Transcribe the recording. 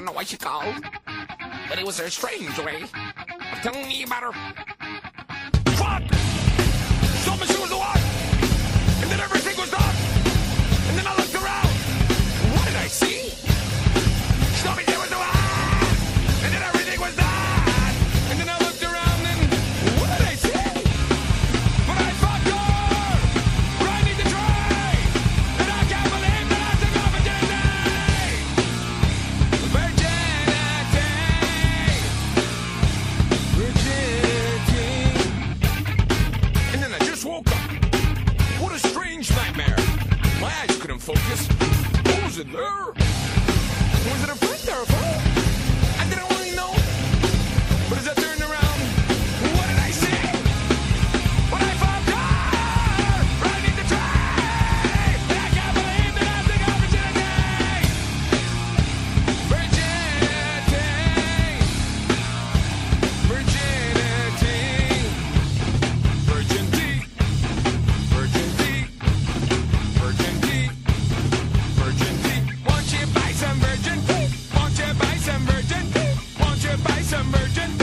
don't know why she called, but it was a strange way of telling me about her. focus. Who's in there? Was it a friend there, bro? submergent